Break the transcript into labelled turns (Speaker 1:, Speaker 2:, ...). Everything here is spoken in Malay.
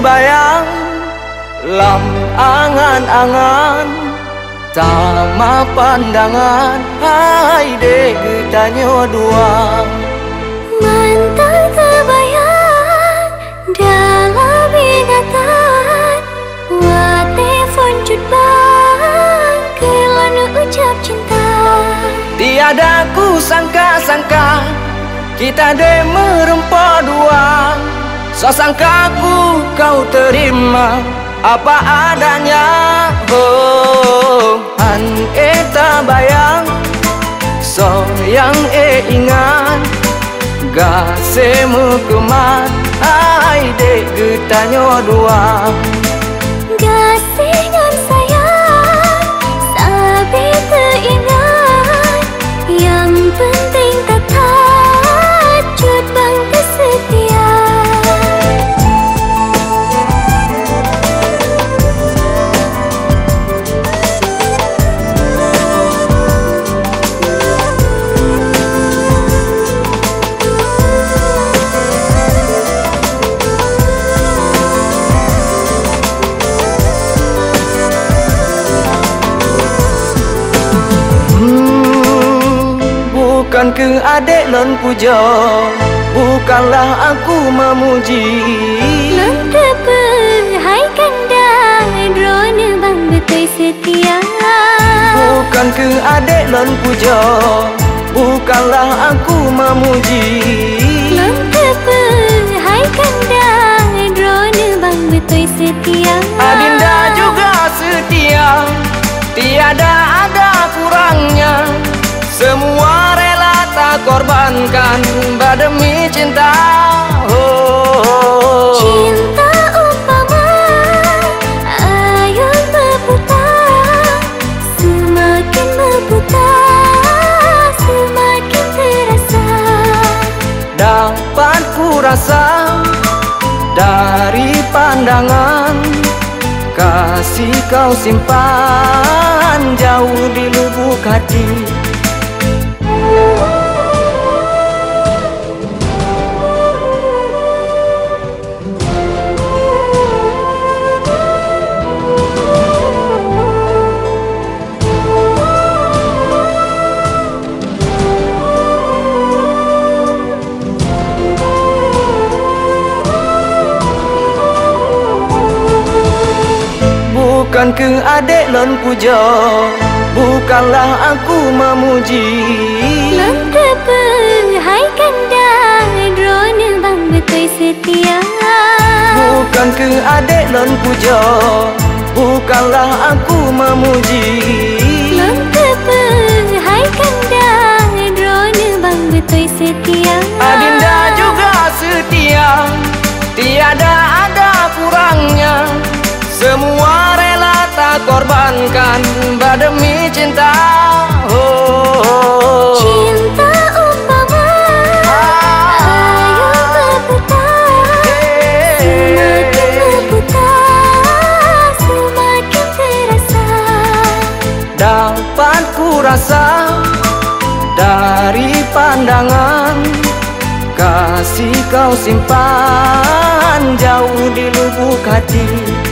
Speaker 1: bayang Lam angan-angan Tama pandangan Hai dek getanyo dua.
Speaker 2: Mantan terbayang Dalam ingatan Wate phone cut bang Kelana ucap cinta.
Speaker 1: Tiada ku sangka-sangka Kita de merempa dua So sangka ku kau terima Apa adanya. Oh An eta bayang. So yang e ingat. Gase mukemat Ai dek getanyo dua.
Speaker 2: Gasingan
Speaker 1: bukan ke adik lon puja Bukanlah aku memuji.
Speaker 2: Mengapa hai kandang Drone bang betul setia?
Speaker 1: Bukan ke adik lon puja Bukanlah aku memuji.
Speaker 2: Mengapa hai kandang Drone bang betul setia?
Speaker 1: Adinda juga setia Tiada ada kurangnya. Semua korbankan Bademi cinta. Oh.
Speaker 2: Cinta umpama Ayun berputar Semakin berputar Semakin terasa.
Speaker 1: Dapat ku rasa Dari pandangan Kasih kau simpan Jauh di lubuk hati Bukan ke adik lon puja Bukanlah aku memuji.
Speaker 2: Mengapa hai kandang Drone bang betul setia.
Speaker 1: Bukan ke adik lon puja Bukanlah aku memuji.
Speaker 2: Mengapa hai kandang Drone bang betul setia.
Speaker 1: Adinda juga setia. Tiada ada kurangnya korbankan Bademi cinta oh.
Speaker 2: Cinta umpama Ayun berputar. Semakin berputar Semakin terasa.
Speaker 1: Dapat ku rasa Dari pandangan Kasih kau simpan Jauh di lubuk hati